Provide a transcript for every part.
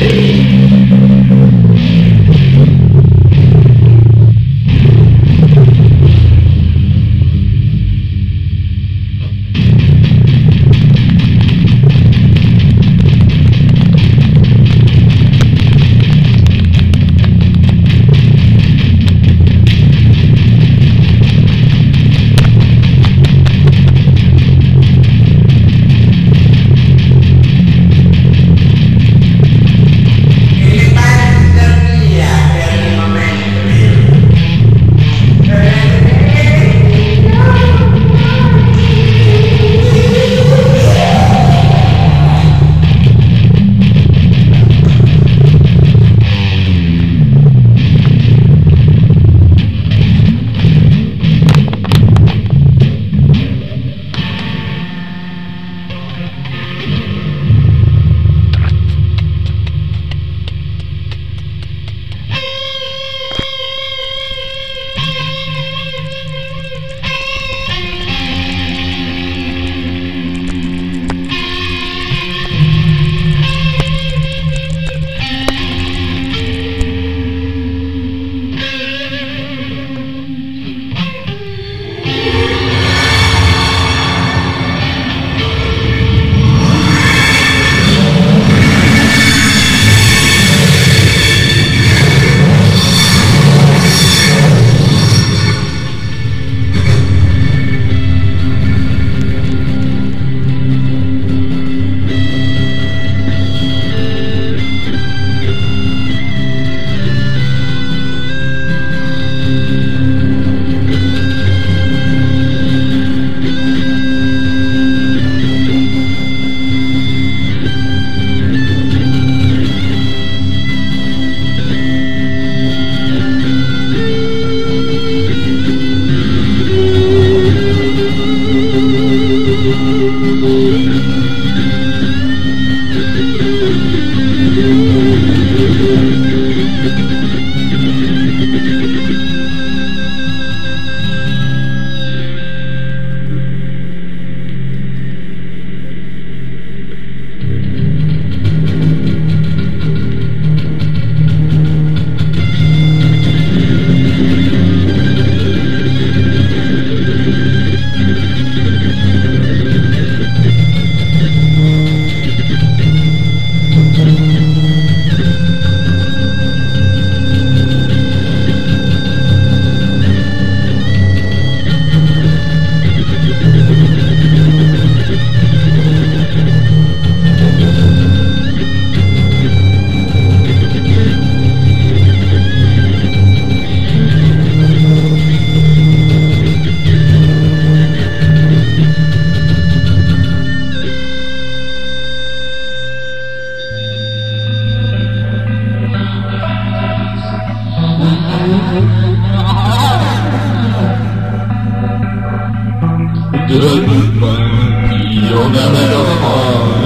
Daddy. Good, you'll never know.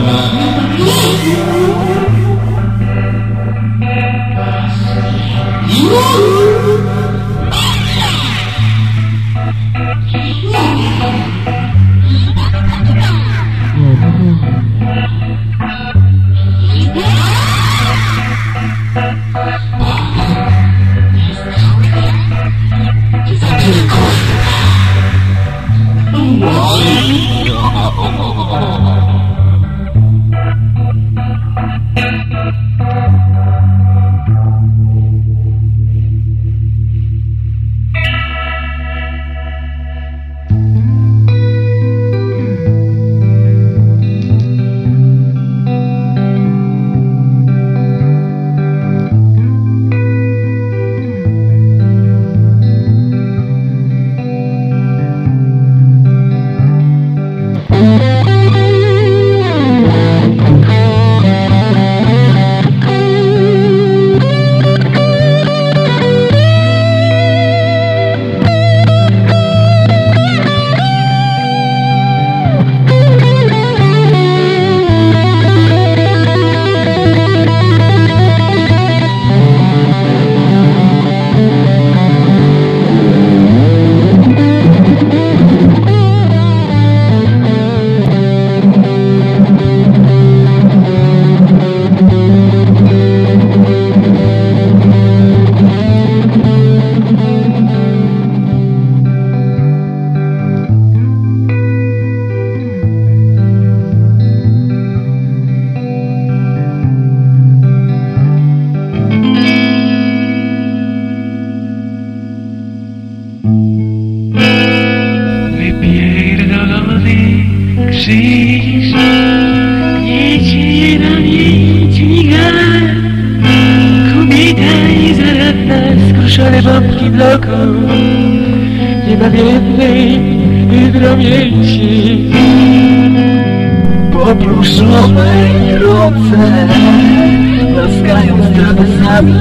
Szare babki w bloku Nie ma biednej i dromięci Po pluszowej ruce Laskają strawy sami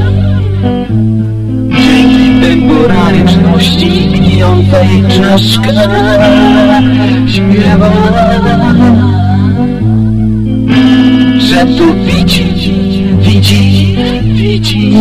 Dzięki temporaryczności Gnijącej czaszka Śpiewa. Że tu widzi, widzi, widzi.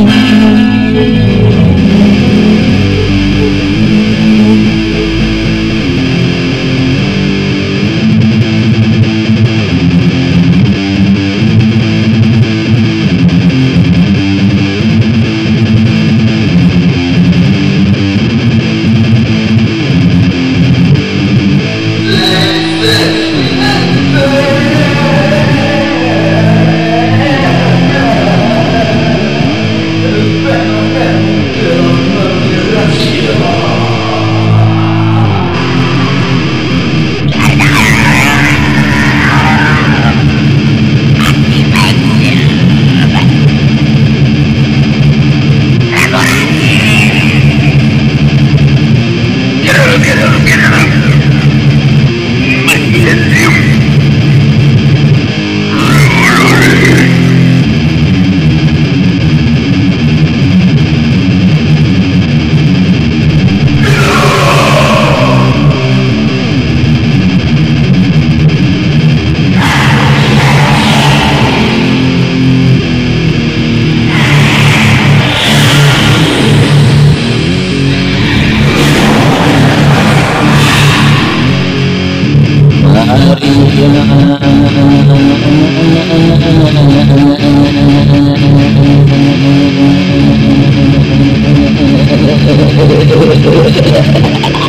Ha ha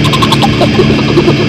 ha ha ha!